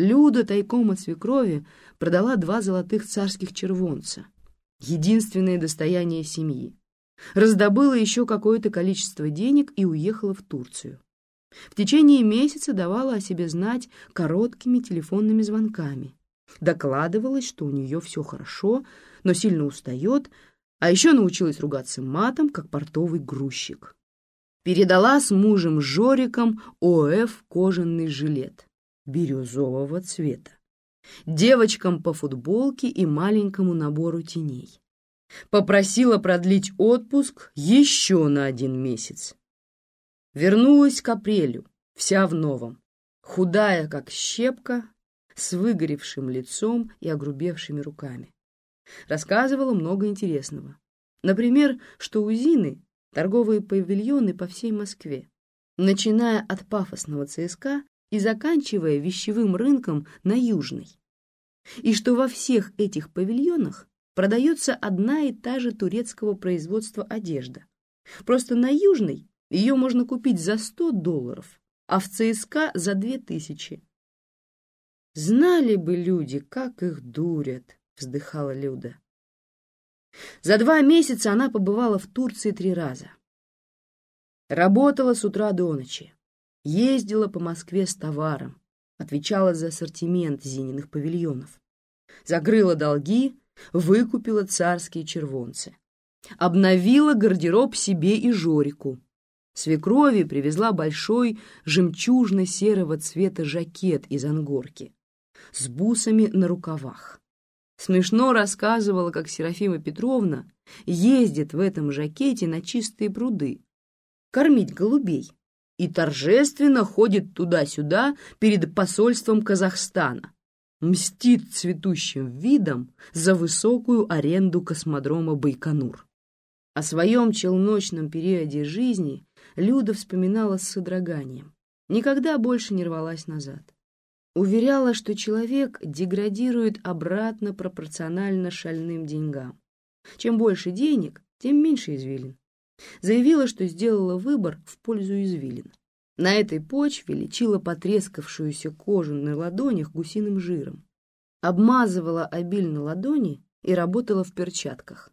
Люда тайком от свекрови продала два золотых царских червонца, единственное достояние семьи, раздобыла еще какое-то количество денег и уехала в Турцию. В течение месяца давала о себе знать короткими телефонными звонками. Докладывалась, что у нее все хорошо, но сильно устает, а еще научилась ругаться матом, как портовый грузчик. Передала с мужем Жориком ОФ кожаный жилет бирюзового цвета, девочкам по футболке и маленькому набору теней. Попросила продлить отпуск еще на один месяц. Вернулась к апрелю, вся в новом, худая, как щепка, с выгоревшим лицом и огрубевшими руками. Рассказывала много интересного. Например, что у Зины торговые павильоны по всей Москве, начиная от пафосного ЦСКА и заканчивая вещевым рынком на Южной. И что во всех этих павильонах продается одна и та же турецкого производства одежда. Просто на Южной ее можно купить за 100 долларов, а в ЦСКА за 2000. Знали бы люди, как их дурят, вздыхала Люда. За два месяца она побывала в Турции три раза. Работала с утра до ночи. Ездила по Москве с товаром, отвечала за ассортимент Зининых павильонов. Закрыла долги, выкупила царские червонцы. Обновила гардероб себе и Жорику. Свекрови привезла большой жемчужно-серого цвета жакет из ангорки с бусами на рукавах. Смешно рассказывала, как Серафима Петровна ездит в этом жакете на чистые пруды, кормить голубей и торжественно ходит туда-сюда перед посольством Казахстана, мстит цветущим видом за высокую аренду космодрома Байконур. О своем челночном периоде жизни Люда вспоминала с содроганием. Никогда больше не рвалась назад. Уверяла, что человек деградирует обратно пропорционально шальным деньгам. Чем больше денег, тем меньше извилин заявила, что сделала выбор в пользу извилин. На этой почве лечила потрескавшуюся кожу на ладонях гусиным жиром, обмазывала обильно ладони и работала в перчатках.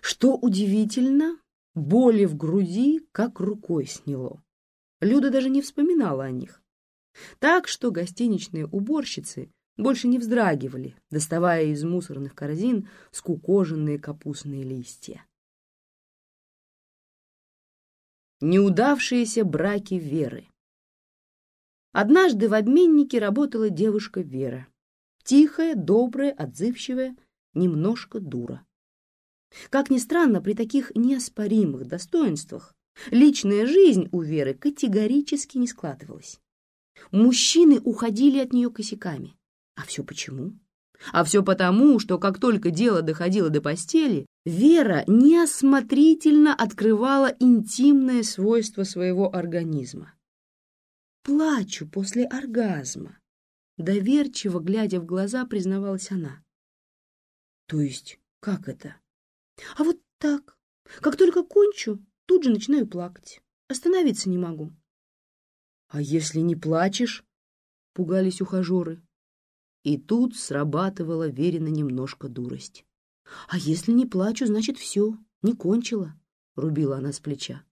Что удивительно, боли в груди как рукой сняло. Люда даже не вспоминала о них. Так что гостиничные уборщицы больше не вздрагивали, доставая из мусорных корзин скукоженные капустные листья. Неудавшиеся браки Веры. Однажды в обменнике работала девушка Вера. Тихая, добрая, отзывчивая, немножко дура. Как ни странно, при таких неоспоримых достоинствах личная жизнь у Веры категорически не складывалась. Мужчины уходили от нее косяками. А все почему? А все потому, что как только дело доходило до постели, Вера неосмотрительно открывала интимное свойство своего организма. «Плачу после оргазма», — доверчиво, глядя в глаза, признавалась она. «То есть как это?» «А вот так. Как только кончу, тут же начинаю плакать. Остановиться не могу». «А если не плачешь?» — пугались ухажеры. И тут срабатывала Верина немножко дурость. «А если не плачу, значит, все, не кончила», — рубила она с плеча.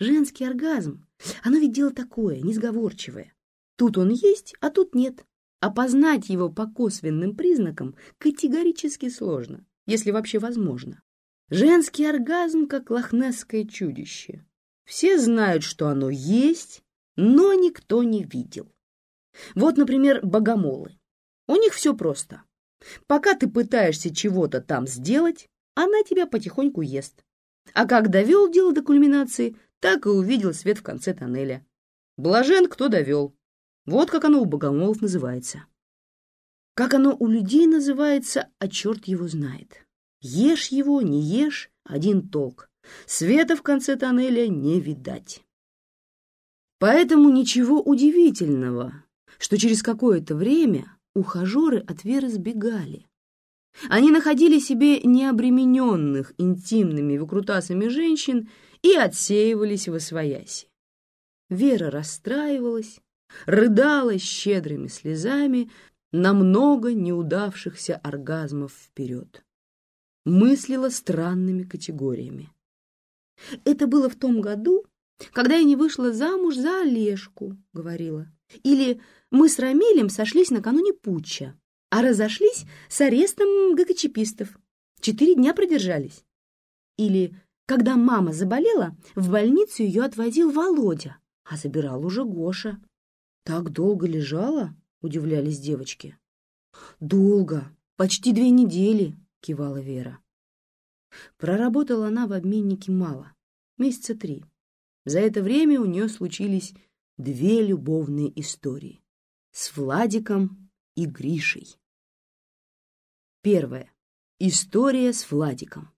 Женский оргазм, оно ведь дело такое, несговорчивое. Тут он есть, а тут нет. Опознать его по косвенным признакам категорически сложно, если вообще возможно. Женский оргазм, как лохнесское чудище. Все знают, что оно есть, но никто не видел. Вот, например, богомолы. У них все просто. Пока ты пытаешься чего-то там сделать, она тебя потихоньку ест. А как довел дело до кульминации, так и увидел свет в конце тоннеля. Блажен, кто довел. Вот как оно у богомолов называется. Как оно у людей называется, а черт его знает. Ешь его, не ешь, один толк. Света в конце тоннеля не видать. Поэтому ничего удивительного, что через какое-то время ухажеры от Веры сбегали. Они находили себе необремененных интимными выкрутасами женщин и отсеивались в освояси. Вера расстраивалась, рыдала щедрыми слезами на много неудавшихся оргазмов вперед. Мыслила странными категориями. «Это было в том году, когда я не вышла замуж за Олежку», — говорила. «Или мы с Рамилем сошлись накануне путча, а разошлись с арестом ГКЧПистов. Четыре дня продержались». Или когда мама заболела, в больницу ее отвозил Володя, а забирал уже Гоша. «Так долго лежала?» — удивлялись девочки. «Долго, почти две недели», — кивала Вера. Проработала она в обменнике мало, месяца три. За это время у нее случились две любовные истории с Владиком и Гришей. Первая. История с Владиком.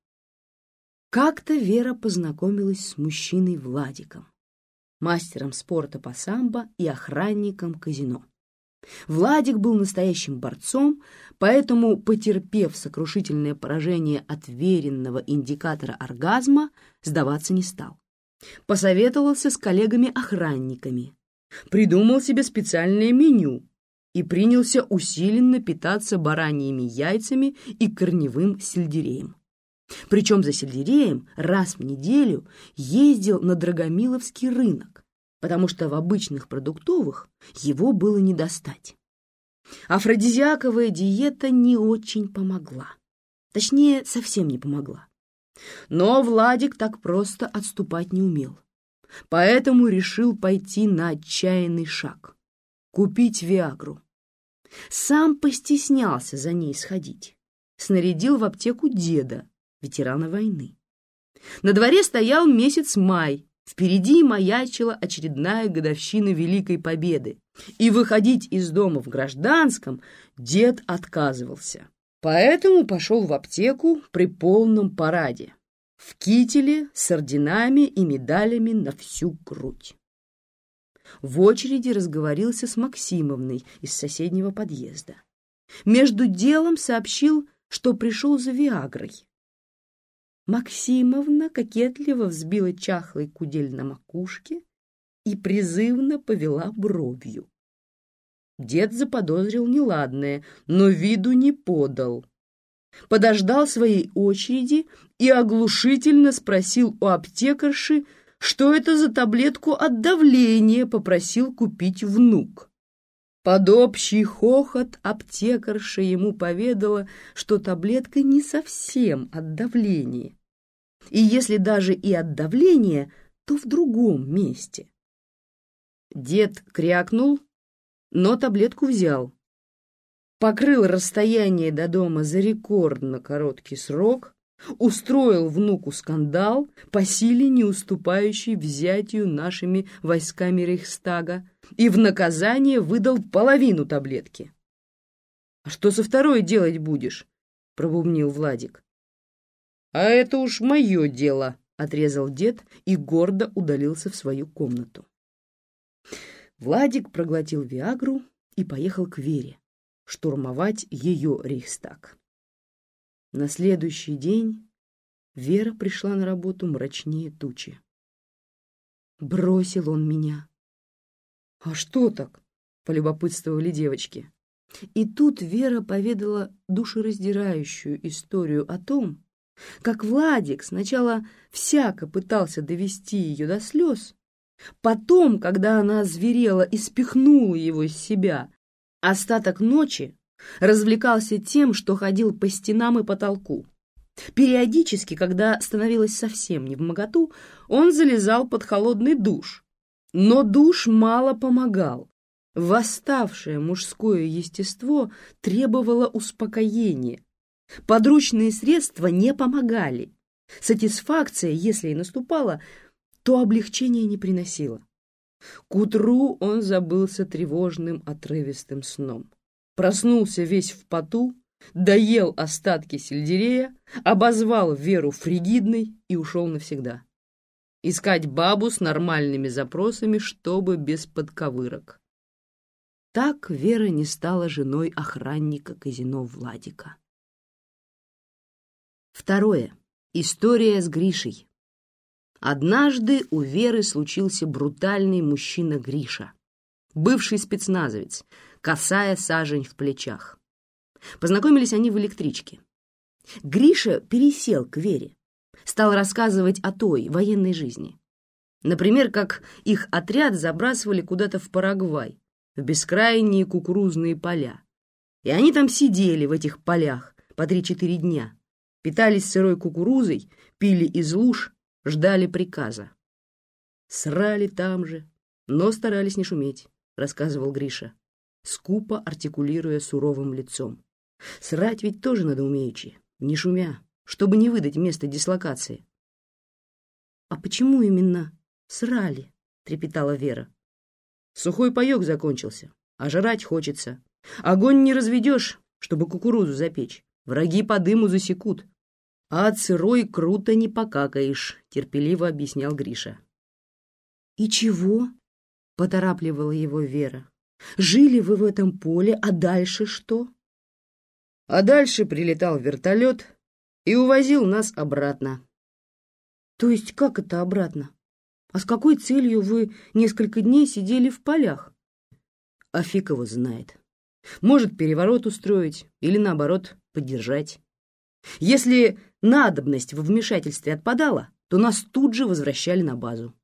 Как-то Вера познакомилась с мужчиной Владиком, мастером спорта по самбо и охранником казино. Владик был настоящим борцом, поэтому, потерпев сокрушительное поражение от веренного индикатора оргазма, сдаваться не стал. Посоветовался с коллегами-охранниками, придумал себе специальное меню и принялся усиленно питаться бараньими яйцами и корневым сельдереем. Причем за сельдереем раз в неделю ездил на Драгомиловский рынок, потому что в обычных продуктовых его было не достать. Афродизиаковая диета не очень помогла. Точнее, совсем не помогла. Но Владик так просто отступать не умел. Поэтому решил пойти на отчаянный шаг — купить Виагру. Сам постеснялся за ней сходить. Снарядил в аптеку деда, ветерана войны. На дворе стоял месяц май, впереди маячила очередная годовщина Великой Победы, и выходить из дома в гражданском дед отказывался. Поэтому пошел в аптеку при полном параде, в кителе с орденами и медалями на всю грудь. В очереди разговорился с Максимовной из соседнего подъезда. Между делом сообщил, что пришел за Виагрой, Максимовна кокетливо взбила чахлый кудель на макушке и призывно повела бровью. Дед заподозрил неладное, но виду не подал. Подождал своей очереди и оглушительно спросил у аптекарши, что это за таблетку от давления попросил купить внук. Под общий хохот аптекарша ему поведала, что таблетка не совсем от давления. И если даже и от давления, то в другом месте. Дед крякнул, но таблетку взял. Покрыл расстояние до дома за рекордно короткий срок, устроил внуку скандал, по силе не уступающий взятию нашими войсками Рейхстага, и в наказание выдал половину таблетки. «А что со второй делать будешь?» — пробубнил Владик. «А это уж мое дело», — отрезал дед и гордо удалился в свою комнату. Владик проглотил Виагру и поехал к Вере штурмовать ее Рейхстаг. На следующий день Вера пришла на работу мрачнее тучи. Бросил он меня. «А что так?» — полюбопытствовали девочки. И тут Вера поведала душераздирающую историю о том, как Владик сначала всяко пытался довести ее до слез, потом, когда она озверела и спихнула его из себя, остаток ночи развлекался тем, что ходил по стенам и потолку. Периодически, когда становилось совсем не в моготу, он залезал под холодный душ, но душ мало помогал. Восставшее мужское естество требовало успокоения. Подручные средства не помогали. Сатисфакция, если и наступала, то облегчения не приносила. К утру он забылся тревожным отрывистым сном. Проснулся весь в поту, доел остатки сельдерея, обозвал Веру фригидной и ушел навсегда искать бабу с нормальными запросами, чтобы без подковырок. Так Вера не стала женой охранника казино Владика. Второе. История с Гришей. Однажды у Веры случился брутальный мужчина Гриша. бывший спецназовец, косая сажень в плечах. Познакомились они в электричке. Гриша пересел к Вере, стал рассказывать о той военной жизни. Например, как их отряд забрасывали куда-то в Парагвай, в бескрайние кукурузные поля. И они там сидели в этих полях по три-четыре дня, питались сырой кукурузой, пили из луж, ждали приказа. Срали там же, но старались не шуметь, рассказывал Гриша, скупо артикулируя суровым лицом. Срать ведь тоже надо умеючи, не шумя, чтобы не выдать место дислокации. А почему именно срали? трепетала Вера. Сухой паёк закончился, а жрать хочется. Огонь не разведешь, чтобы кукурузу запечь. Враги по дыму засекут. А сырой круто не покакаешь, терпеливо объяснял Гриша. И чего? поторапливала его Вера. Жили вы в этом поле, а дальше что? А дальше прилетал вертолет и увозил нас обратно. То есть как это обратно? А с какой целью вы несколько дней сидели в полях? А фиг его знает. Может, переворот устроить или, наоборот, поддержать. Если надобность во вмешательстве отпадала, то нас тут же возвращали на базу.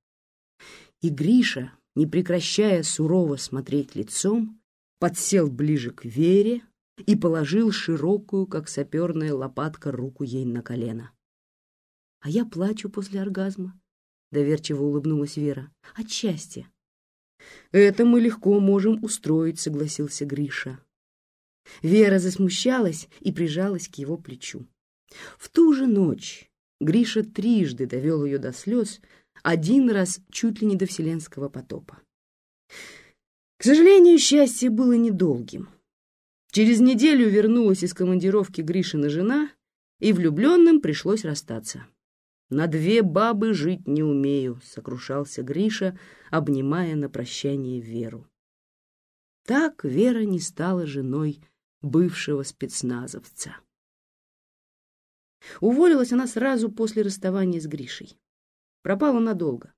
И Гриша, не прекращая сурово смотреть лицом, подсел ближе к Вере и положил широкую, как саперная лопатка, руку ей на колено. А я плачу после оргазма, доверчиво улыбнулась Вера. От счастья. Это мы легко можем устроить, согласился Гриша. Вера засмущалась и прижалась к его плечу. В ту же ночь Гриша трижды довел ее до слез, один раз чуть ли не до вселенского потопа. К сожалению, счастье было недолгим. Через неделю вернулась из командировки Гришина жена, и влюбленным пришлось расстаться. «На две бабы жить не умею», — сокрушался Гриша, обнимая на прощание Веру. Так Вера не стала женой бывшего спецназовца. Уволилась она сразу после расставания с Гришей. Пропала надолго.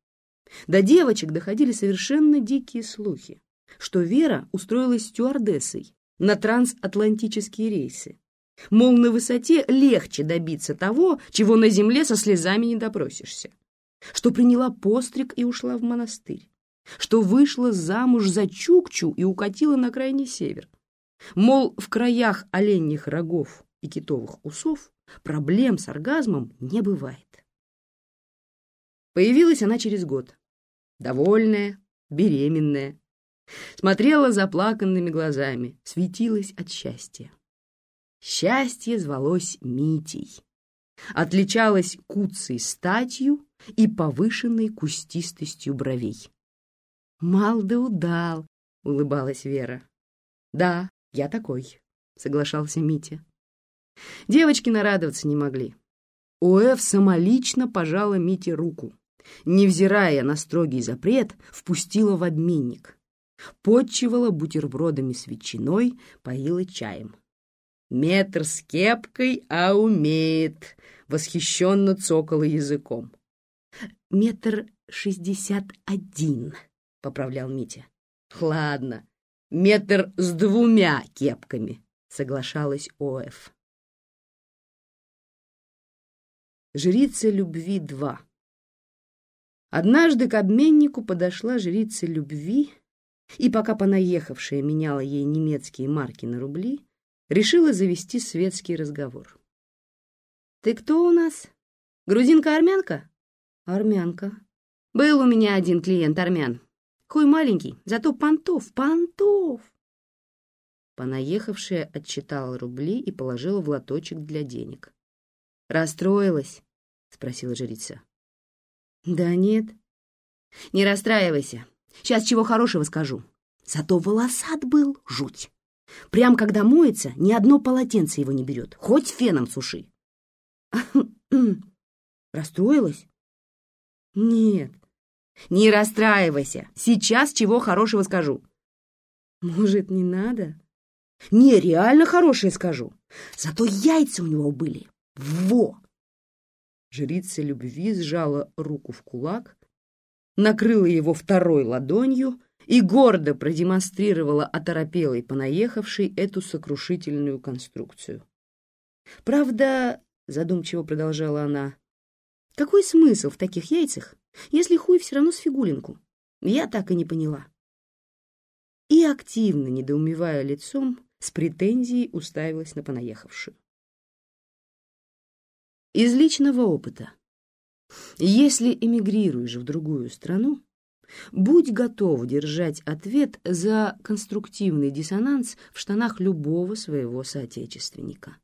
До девочек доходили совершенно дикие слухи, что Вера устроилась стюардессой на трансатлантические рейсы Мол, на высоте легче добиться того, чего на земле со слезами не допросишься. Что приняла постриг и ушла в монастырь. Что вышла замуж за Чукчу и укатила на крайний север. Мол, в краях оленьих рогов и китовых усов проблем с оргазмом не бывает. Появилась она через год. Довольная, беременная. Смотрела заплаканными глазами, светилась от счастья. Счастье звалось Митей. Отличалось куцей статью и повышенной кустистостью бровей. «Мал да удал», — улыбалась Вера. «Да, я такой», — соглашался Митя. Девочки нарадоваться не могли. ОФ самолично пожала Мите руку. Невзирая на строгий запрет, впустила в обменник. Подчивала бутербродами с ветчиной, поила чаем. Метр с кепкой, а умеет, восхищенно цокала языком. Метр шестьдесят один, поправлял Митя. Ладно, метр с двумя кепками, соглашалась ОФ. Жрица любви 2 Однажды к обменнику подошла жрица любви, и пока понаехавшая меняла ей немецкие марки на рубли, решила завести светский разговор. «Ты кто у нас? Грузинка-армянка?» «Армянка». «Был у меня один клиент армян. Хуй маленький, зато понтов, понтов!» Понаехавшая отчитала рубли и положила в лоточек для денег. «Расстроилась?» — спросила жрица. «Да нет». «Не расстраивайся. Сейчас чего хорошего скажу. Зато волосат был жуть. Прям когда моется, ни одно полотенце его не берет, хоть феном суши. Расстроилась? Нет. Не расстраивайся. Сейчас чего хорошего скажу. Может, не надо? Не, реально хорошее скажу. Зато яйца у него были. Во! Жрица любви сжала руку в кулак, накрыла его второй ладонью и гордо продемонстрировала оторопелой понаехавшей эту сокрушительную конструкцию. «Правда, — задумчиво продолжала она, — какой смысл в таких яйцах, если хуй все равно с фигулинку? Я так и не поняла». И активно, недоумевая лицом, с претензией уставилась на понаехавшую. Из личного опыта. Если эмигрируешь в другую страну, будь готов держать ответ за конструктивный диссонанс в штанах любого своего соотечественника.